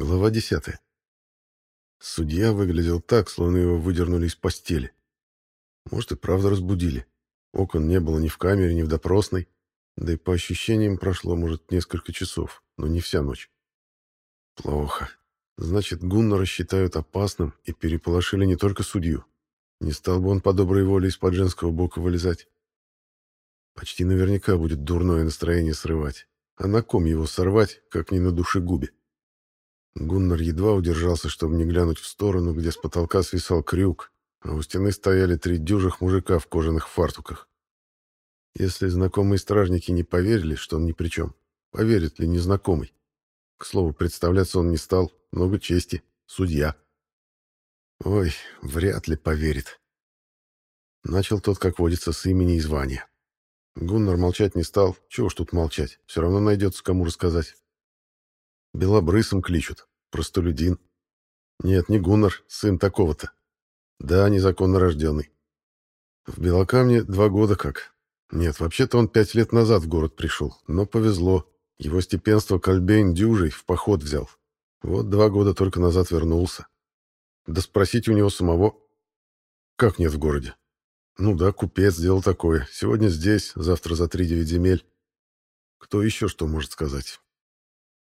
Глава 10. Судья выглядел так, словно его выдернули из постели. Может, и правда разбудили. Окон не было ни в камере, ни в допросной. Да и по ощущениям прошло, может, несколько часов, но не вся ночь. Плохо. Значит, Гуннера считают опасным и переполошили не только судью. Не стал бы он по доброй воле из-под женского бока вылезать. Почти наверняка будет дурное настроение срывать. А на ком его сорвать, как не на душегубе? Гуннар едва удержался, чтобы не глянуть в сторону, где с потолка свисал крюк, а у стены стояли три дюжих мужика в кожаных фартуках. Если знакомые стражники не поверили, что он ни при чем, поверит ли незнакомый? К слову, представляться он не стал, много чести, судья. Ой, вряд ли поверит. Начал тот, как водится, с имени и звания. Гуннар молчать не стал, чего уж тут молчать, все равно найдется, кому рассказать. Белобрысом кличут. Простолюдин. Нет, не Гуннар, сын такого-то. Да, незаконно рожденный. В Белокамне два года как. Нет, вообще-то он пять лет назад в город пришел, но повезло. Его степенство Кальбейн Дюжей в поход взял. Вот два года только назад вернулся. Да спросить у него самого. Как нет в городе? Ну да, купец сделал такое. Сегодня здесь, завтра за три девять земель. Кто еще что может сказать?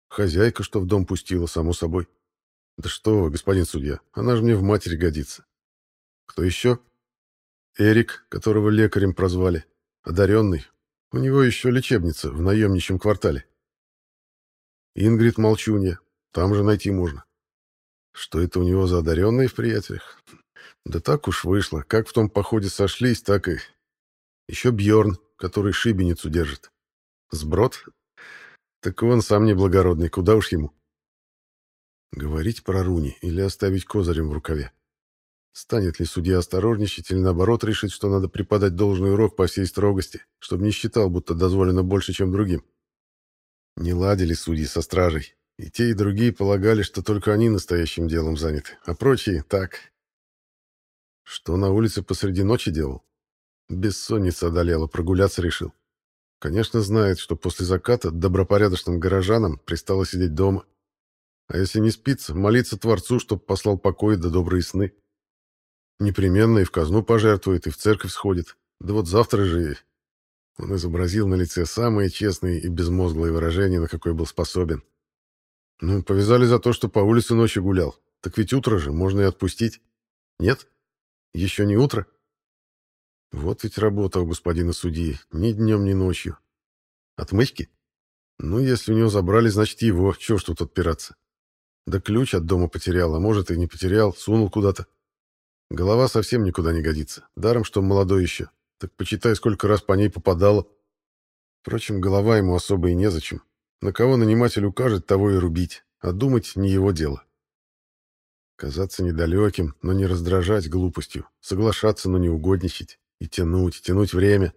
Хозяйка, что в дом пустила, само собой. Да что вы, господин судья, она же мне в матери годится. Кто еще? Эрик, которого лекарем прозвали. Одаренный. У него еще лечебница в наемничьем квартале. Ингрид Молчунья. Там же найти можно. Что это у него за одаренные в приятелях? Да так уж вышло. Как в том походе сошлись, так и... Еще Бьорн, который шибеницу держит. Сброд? Так он сам неблагородный, куда уж ему. Говорить про Руни или оставить козырем в рукаве? Станет ли судья осторожничать или наоборот решить, что надо преподать должный урок по всей строгости, чтобы не считал, будто дозволено больше, чем другим? Не ладили судьи со стражей, и те, и другие полагали, что только они настоящим делом заняты, а прочие — так. Что на улице посреди ночи делал? Бессонница одолела, прогуляться решил. Конечно, знает, что после заката добропорядочным горожанам пристало сидеть дома. А если не спится, молиться Творцу, чтоб послал покой да добрые сны. Непременно и в казну пожертвует, и в церковь сходит. Да вот завтра же... Он изобразил на лице самые честные и безмозглые выражения, на какой был способен. Ну, повязали за то, что по улице ночью гулял. Так ведь утро же, можно и отпустить. Нет? Еще не утро? Вот ведь работа у господина судьи. Ни днем, ни ночью. Отмычки? Ну, если у него забрали, значит его. Чего ж тут отпираться? Да ключ от дома потерял, а может и не потерял, сунул куда-то. Голова совсем никуда не годится. Даром, что молодой еще. Так почитай, сколько раз по ней попадало. Впрочем, голова ему особо и незачем. На кого наниматель укажет, того и рубить. А думать не его дело. Казаться недалеким, но не раздражать глупостью. Соглашаться, но не угодничать. И тянуть, тянуть время.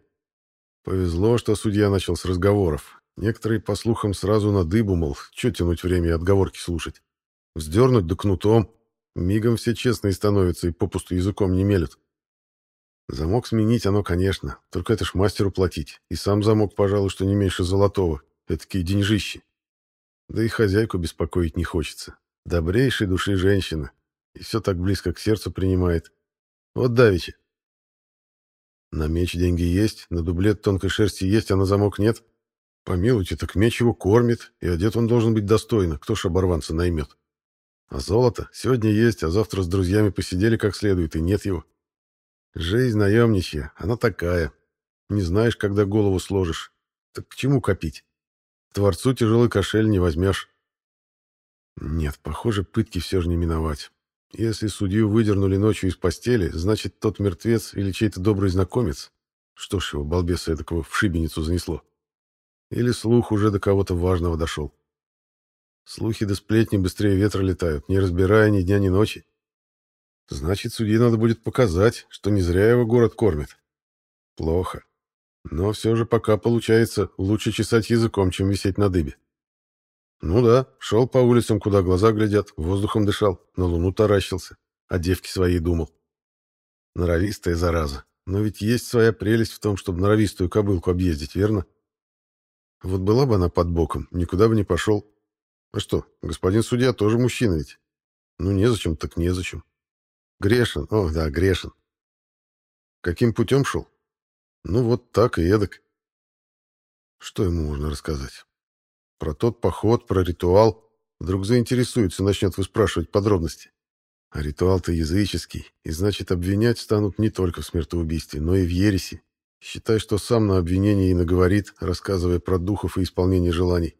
Повезло, что судья начал с разговоров. Некоторые, по слухам, сразу на дыбу, мол, что тянуть время и отговорки слушать. Вздернуть да кнутом. Мигом все честные становятся и попусту языком не мелют. Замок сменить оно, конечно, только это ж мастеру платить. И сам замок, пожалуй, что не меньше золотого. Этакие деньжищи. Да и хозяйку беспокоить не хочется. Добрейшей души женщина. И все так близко к сердцу принимает. Вот давеча. На меч деньги есть, на дублет тонкой шерсти есть, а на замок нет. Помилуйте, так меч его кормит, и одет он должен быть достойно, кто ж оборванца наймет. А золото сегодня есть, а завтра с друзьями посидели как следует, и нет его. Жизнь наемничья, она такая. Не знаешь, когда голову сложишь. Так к чему копить? Творцу тяжелый кошель не возьмешь. Нет, похоже, пытки все же не миновать. Если судью выдернули ночью из постели, значит, тот мертвец или чей-то добрый знакомец. Что ж его, балбеса эдакого, в шибеницу занесло. Или слух уже до кого-то важного дошел. Слухи да сплетни быстрее ветра летают, не разбирая ни дня, ни ночи. Значит, судье надо будет показать, что не зря его город кормит. Плохо. Но все же пока получается лучше чесать языком, чем висеть на дыбе. Ну да, шел по улицам, куда глаза глядят, воздухом дышал, на луну таращился, о девке своей думал. Норовистая зараза. Но ведь есть своя прелесть в том, чтобы норовистую кобылку объездить, верно? Вот была бы она под боком, никуда бы не пошел. А что, господин судья тоже мужчина ведь? Ну, незачем, так незачем. Грешен, о, да, грешен. Каким путем шел? Ну, вот так и эдак. Что ему можно рассказать? Про тот поход, про ритуал. Вдруг заинтересуется, начнет выспрашивать подробности. А ритуал-то языческий, и значит, обвинять станут не только в смертоубийстве, но и в ереси. Считай, что сам на обвинение и наговорит, рассказывая про духов и исполнение желаний.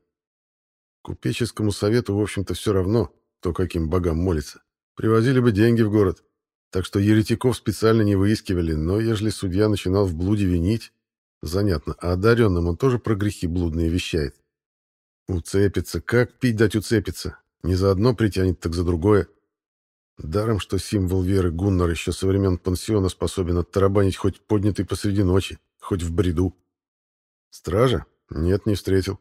Купеческому совету, в общем-то, все равно, кто каким богам молится. Привозили бы деньги в город. Так что еретиков специально не выискивали, но ежели судья начинал в блуде винить, занятно, а одаренным он тоже про грехи блудные вещает. Уцепится, как пить дать уцепится. Не за одно притянет, так за другое. Даром, что символ веры Гуннар еще со времен пансиона способен оттарабанить хоть поднятый посреди ночи, хоть в бреду. Стража? Нет, не встретил.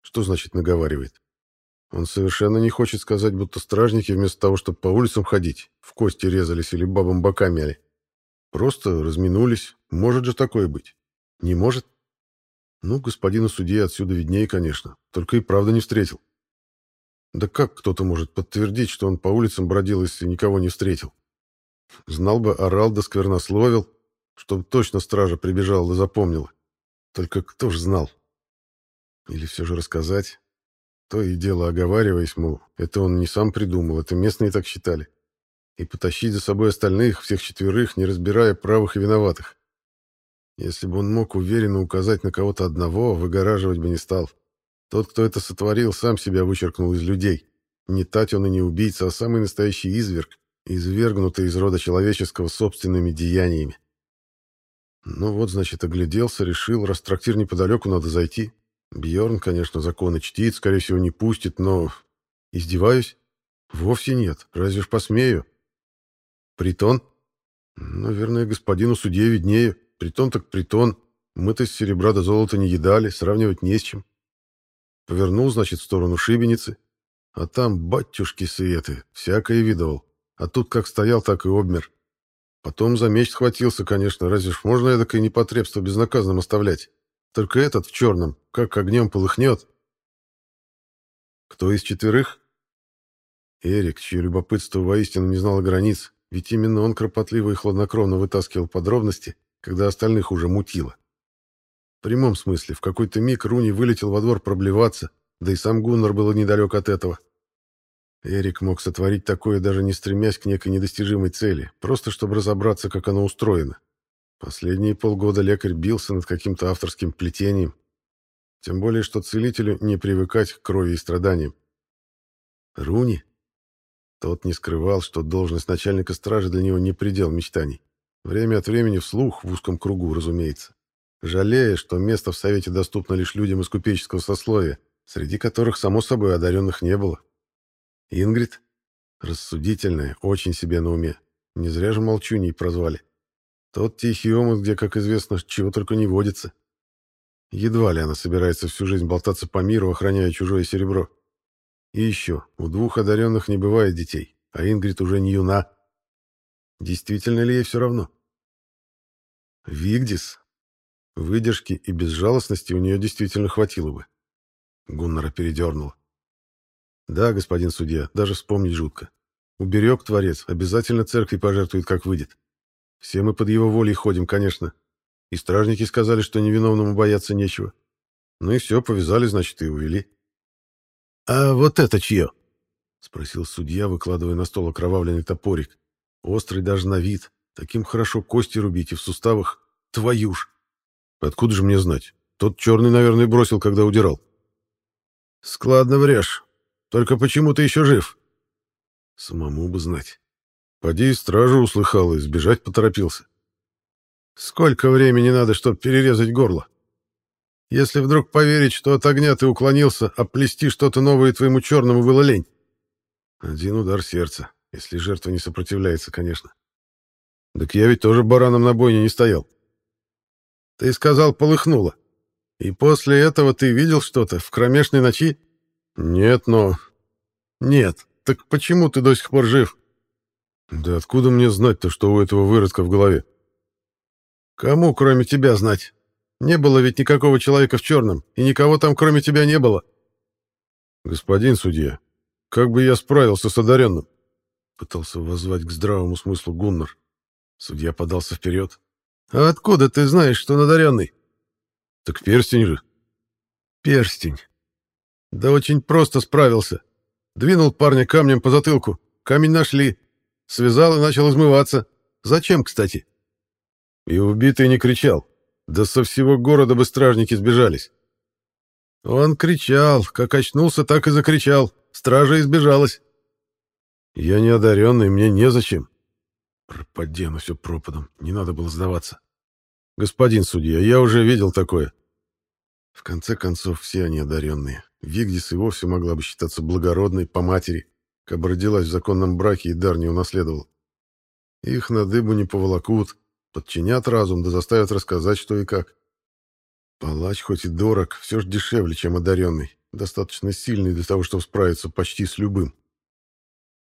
Что значит наговаривает? Он совершенно не хочет сказать, будто стражники вместо того, чтобы по улицам ходить, в кости резались или бабам бока мяли. Просто разминулись. Может же такое быть? Не может? Ну, господину судье отсюда виднее, конечно. Только и правда не встретил. Да как кто-то может подтвердить, что он по улицам бродил, если никого не встретил? Знал бы, орал да сквернословил, чтобы точно стража прибежала да запомнила. Только кто ж знал? Или все же рассказать? То и дело оговариваясь, мол, это он не сам придумал, это местные так считали. И потащить за собой остальных, всех четверых, не разбирая правых и виноватых. Если бы он мог уверенно указать на кого-то одного, выгораживать бы не стал. Тот, кто это сотворил, сам себя вычеркнул из людей. Не тать он и не убийца, а самый настоящий изверг, извергнутый из рода человеческого собственными деяниями. Ну вот, значит, огляделся, решил, раз трактир неподалеку, надо зайти. Бьорн, конечно, законы чтит, скорее всего, не пустит, но... Издеваюсь? Вовсе нет, разве ж посмею. Притон? Наверное, господину судье виднее. Притон так притон. Мы-то с серебра до золота не едали, сравнивать не с чем. Повернул, значит, в сторону шибеницы. А там, батюшки светы, всякое видывал. А тут как стоял, так и обмер. Потом за меч схватился, конечно, разве ж можно эдакое непотребство безнаказанным оставлять? Только этот в черном, как огнем полыхнет. Кто из четверых? Эрик, чье любопытство воистину не знало границ, ведь именно он кропотливо и хладнокровно вытаскивал подробности, когда остальных уже мутило прямом смысле, в какой-то миг Руни вылетел во двор проблеваться, да и сам Гуннар был недалек от этого. Эрик мог сотворить такое, даже не стремясь к некой недостижимой цели, просто чтобы разобраться, как оно устроено. Последние полгода лекарь бился над каким-то авторским плетением. Тем более, что целителю не привыкать к крови и страданиям. Руни? Тот не скрывал, что должность начальника стражи для него не предел мечтаний. Время от времени вслух, в узком кругу, разумеется жалея, что место в Совете доступно лишь людям из купеческого сословия, среди которых, само собой, одаренных не было. Ингрид? Рассудительная, очень себе на уме. Не зря же молчуней прозвали. Тот тихий омут, где, как известно, чего только не водится. Едва ли она собирается всю жизнь болтаться по миру, охраняя чужое серебро. И еще, у двух одаренных не бывает детей, а Ингрид уже не юна. Действительно ли ей все равно? Вигдис, Выдержки и безжалостности у нее действительно хватило бы. Гуннара передернула. Да, господин судья, даже вспомнить жутко. Уберег Творец, обязательно церкви пожертвует, как выйдет. Все мы под его волей ходим, конечно. И стражники сказали, что невиновному бояться нечего. Ну и все, повязали, значит, и увели. — А вот это чье? — спросил судья, выкладывая на стол окровавленный топорик. Острый даже на вид. Таким хорошо кости рубить и в суставах. Твою ж! Откуда же мне знать? Тот черный, наверное, бросил, когда удирал. Складно врешь. Только почему ты еще жив? Самому бы знать. Поди стражу услыхал и сбежать поторопился. Сколько времени надо, чтобы перерезать горло? Если вдруг поверить, что от огня ты уклонился, а плести что-то новое твоему черному было лень. Один удар сердца, если жертва не сопротивляется, конечно. Так я ведь тоже бараном на бойне не стоял. Ты сказал, полыхнуло. И после этого ты видел что-то в кромешной ночи? Нет, но... Нет. Так почему ты до сих пор жив? Да откуда мне знать-то, что у этого выродка в голове? Кому, кроме тебя, знать? Не было ведь никакого человека в черном, и никого там, кроме тебя, не было. «Господин судья, как бы я справился с одаренным?» Пытался воззвать к здравому смыслу Гуннар. Судья подался вперед. «А откуда ты знаешь, что он одаренный?» «Так перстень же». «Перстень. Да очень просто справился. Двинул парня камнем по затылку. Камень нашли. Связал и начал измываться. Зачем, кстати?» И убитый не кричал. Да со всего города бы стражники сбежались. Он кричал, как очнулся, так и закричал. Стража избежалась. Я не одаренный, мне незачем. Пропади оно все пропадом, не надо было сдаваться. Господин судья, я уже видел такое. В конце концов, все они одаренные. Вигдис и вовсе могла бы считаться благородной по матери, как бы родилась в законном браке и дар не унаследовала. Их на дыбу не поволокут, подчинят разум да заставят рассказать, что и как. Палач хоть и дорог, все же дешевле, чем одаренный, достаточно сильный для того, чтобы справиться почти с любым.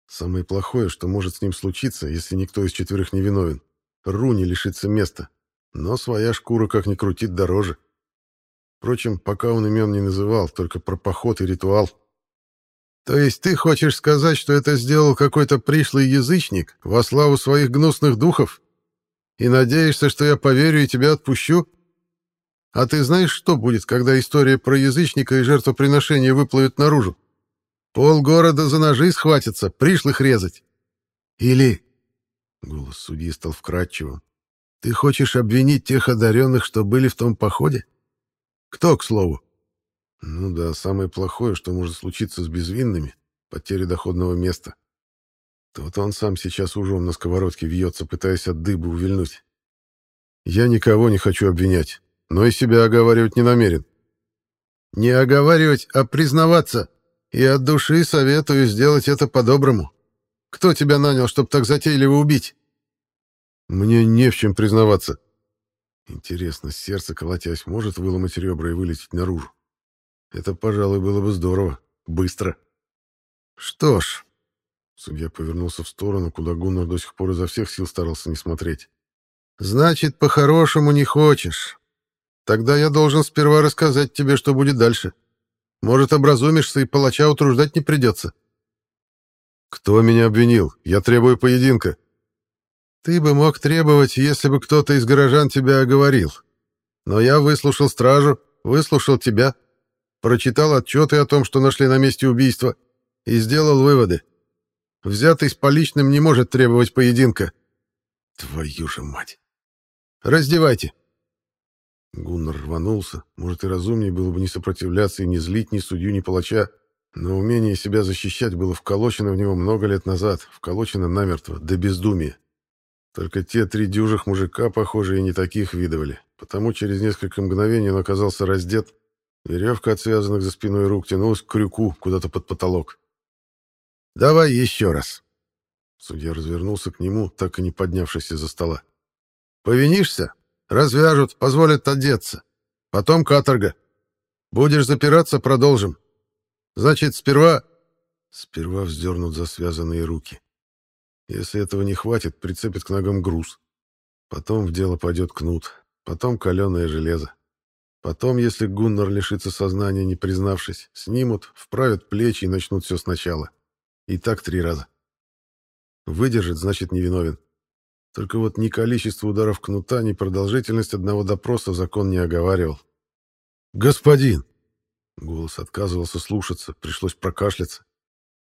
Самое плохое, что может с ним случиться, если никто из четверых не виновен. Руни лишится места, но своя шкура как ни крутит дороже. Впрочем, пока он имен не называл, только про поход и ритуал. То есть ты хочешь сказать, что это сделал какой-то пришлый язычник во славу своих гнусных духов? И надеешься, что я поверю и тебя отпущу? А ты знаешь, что будет, когда история про язычника и жертвоприношение выплывет наружу? Пол города за ножи схватится, пришлых резать. Или...» Голос судьи стал вкрадчивым. «Ты хочешь обвинить тех одаренных, что были в том походе? Кто, к слову?» «Ну да, самое плохое, что может случиться с безвинными — потеря доходного места. Тот он сам сейчас ужом на сковородке вьется, пытаясь от дыбы увильнуть. Я никого не хочу обвинять но и себя оговаривать не намерен. Не оговаривать, а признаваться. И от души советую сделать это по-доброму. Кто тебя нанял, чтобы так затейливо убить? Мне не в чем признаваться. Интересно, сердце, колотясь, может выломать ребра и вылететь наружу? Это, пожалуй, было бы здорово. Быстро. Что ж... Судья повернулся в сторону, куда Гуннар до сих пор изо всех сил старался не смотреть. «Значит, по-хорошему не хочешь. Тогда я должен сперва рассказать тебе, что будет дальше. Может, образумишься, и палача утруждать не придется. Кто меня обвинил? Я требую поединка. Ты бы мог требовать, если бы кто-то из горожан тебя оговорил. Но я выслушал стражу, выслушал тебя, прочитал отчеты о том, что нашли на месте убийства, и сделал выводы. Взятый с поличным не может требовать поединка. Твою же мать! Раздевайте. Гуннар рванулся. Может, и разумнее было бы не сопротивляться и не злить ни судью, ни палача, но умение себя защищать было вколочено в него много лет назад, вколочено намертво, до бездумия. Только те три дюжих мужика, похоже, и не таких видывали, потому через несколько мгновений он оказался раздет, веревка от связанных за спиной рук тянулась к крюку куда-то под потолок. «Давай еще раз!» Судья развернулся к нему, так и не поднявшись из-за стола. «Повинишься? Развяжут, позволят одеться. Потом каторга. Будешь запираться, продолжим. Значит, сперва... Сперва вздернут за связанные руки. Если этого не хватит, прицепят к ногам груз. Потом в дело пойдет кнут. Потом каленое железо. Потом, если Гуннар лишится сознания, не признавшись, снимут, вправят плечи и начнут все сначала. И так три раза. Выдержит, значит, невиновен. Только вот ни количество ударов кнута, ни продолжительность одного допроса закон не оговаривал. «Господин!» Голос отказывался слушаться, пришлось прокашляться.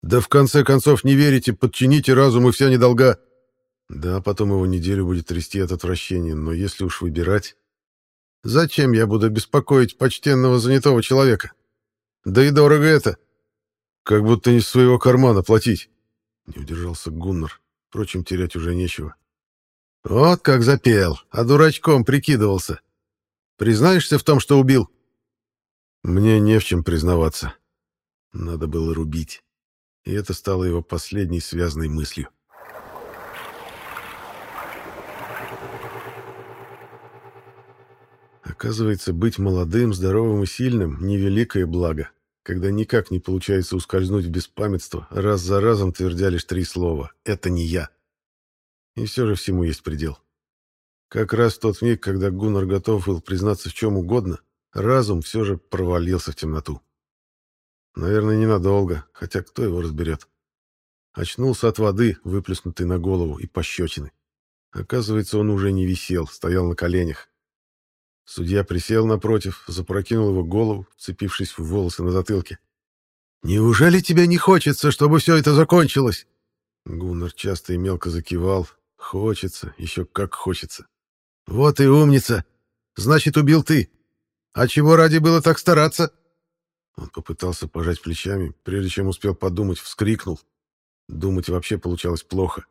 «Да в конце концов не верите, подчините разум и вся недолга!» Да, потом его неделю будет трясти от отвращения, но если уж выбирать... Зачем я буду беспокоить почтенного занятого человека? Да и дорого это. Как будто не из своего кармана платить. Не удержался Гуннар. Впрочем, терять уже нечего. Вот как запел, а дурачком прикидывался. Признаешься в том, что убил? Мне не в чем признаваться. Надо было рубить. И это стало его последней связанной мыслью. Оказывается, быть молодым, здоровым и сильным — невеликое благо, когда никак не получается ускользнуть в беспамятство, раз за разом твердя лишь три слова «это не я». И все же всему есть предел. Как раз тот миг, когда Гуннар готов был признаться в чем угодно, разум все же провалился в темноту. Наверное, ненадолго, хотя кто его разберет. Очнулся от воды, выплеснутой на голову, и пощечины. Оказывается, он уже не висел, стоял на коленях. Судья присел напротив, запрокинул его голову, вцепившись в волосы на затылке. «Неужели тебе не хочется, чтобы все это закончилось?» Гуннар часто и мелко закивал. «Хочется, еще как хочется». «Вот и умница! Значит, убил ты! А чего ради было так стараться?» Он попытался пожать плечами, прежде чем успел подумать, вскрикнул. Думать вообще получалось плохо.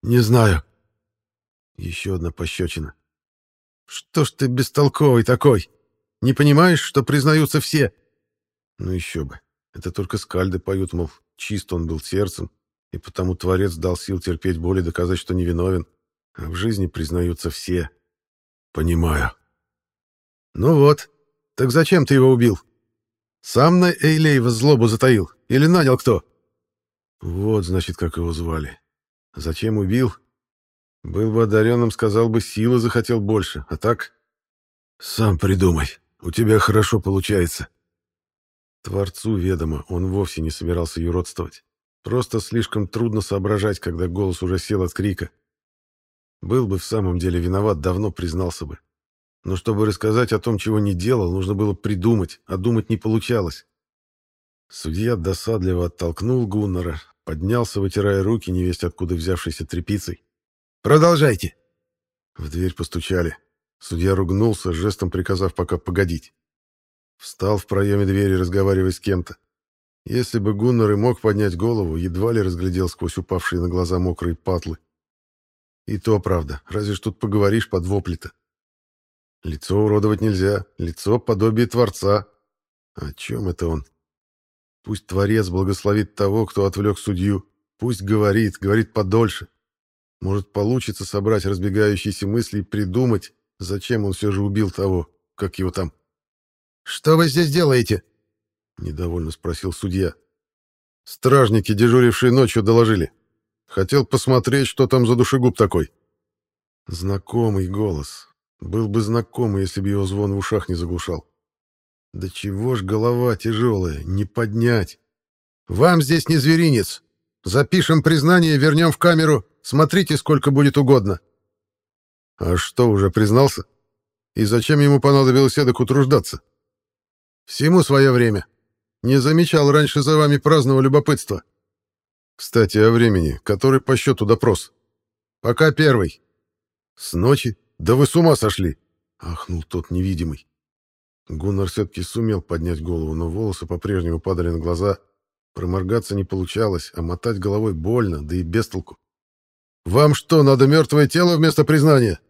«Не знаю». Еще одна пощечина. «Что ж ты бестолковый такой? Не понимаешь, что признаются все?» Ну еще бы. Это только скальды поют, мол, чист он был сердцем, и потому Творец дал сил терпеть боль и доказать, что невиновен. А в жизни признаются все. Понимаю. Ну вот, так зачем ты его убил? Сам на Эйлеева злобу затаил? Или нанял кто? Вот, значит, как его звали. Зачем убил? Был бы одаренным, сказал бы, силы захотел больше, а так... Сам придумай, у тебя хорошо получается. Творцу ведомо, он вовсе не собирался юродствовать. Просто слишком трудно соображать, когда голос уже сел от крика. Был бы в самом деле виноват, давно признался бы. Но чтобы рассказать о том, чего не делал, нужно было придумать, а думать не получалось. Судья досадливо оттолкнул Гуннера, поднялся, вытирая руки, невесть откуда взявшейся тряпицей. «Продолжайте!» В дверь постучали. Судья ругнулся, жестом приказав пока погодить. Встал в проеме двери, разговаривая с кем-то. Если бы Гуннар и мог поднять голову, едва ли разглядел сквозь упавшие на глаза мокрые патлы. И то правда, разве ж тут поговоришь под вопли-то. Лицо уродовать нельзя, лицо подобие Творца. О чем это он? Пусть Творец благословит того, кто отвлек судью. Пусть говорит, говорит подольше. Может, получится собрать разбегающиеся мысли и придумать, зачем он все же убил того, как его там. «Что вы здесь делаете?» Недовольно спросил судья. Стражники, дежурившие ночью, доложили. Хотел посмотреть, что там за душегуб такой. Знакомый голос. Был бы знакомый, если бы его звон в ушах не заглушал. Да чего ж голова тяжелая, не поднять. Вам здесь не зверинец. Запишем признание, вернем в камеру. Смотрите, сколько будет угодно. А что, уже признался? И зачем ему понадобилось эдак утруждаться? Всему свое время. Не замечал раньше за вами праздного любопытства. Кстати, о времени. Который по счету допрос? Пока первый. С ночи? Да вы с ума сошли! Ахнул тот невидимый. Гуннар все-таки сумел поднять голову, но волосы по-прежнему падали на глаза. Проморгаться не получалось, а мотать головой больно, да и без толку. «Вам что, надо мертвое тело вместо признания?»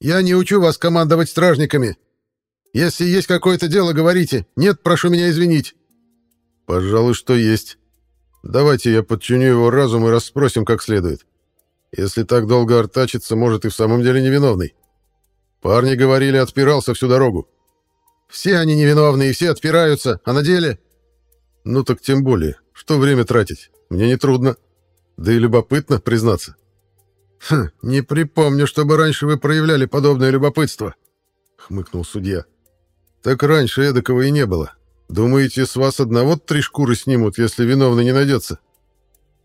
«Я не учу вас командовать стражниками. Если есть какое-то дело, говорите. Нет, прошу меня извинить». «Пожалуй, что есть. Давайте я подчиню его разум и расспросим как следует. Если так долго артачится, может и в самом деле невиновный. Парни говорили, отпирался всю дорогу. Все они невиновны и все отпираются, а на деле...» «Ну так тем более. Что время тратить? Мне не трудно. Да и любопытно, признаться». «Хм, не припомню, чтобы раньше вы проявляли подобное любопытство», — хмыкнул судья. «Так раньше эдакого и не было. Думаете, с вас одного три шкуры снимут, если виновный не найдется?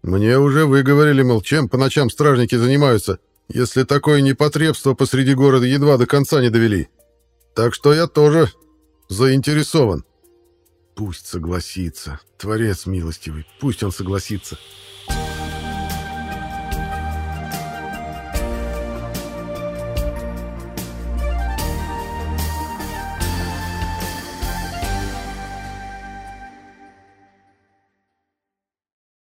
Мне уже выговорили, мол, чем по ночам стражники занимаются, если такое непотребство посреди города едва до конца не довели. Так что я тоже заинтересован. Пусть согласится. Творец милостивый, пусть он согласится.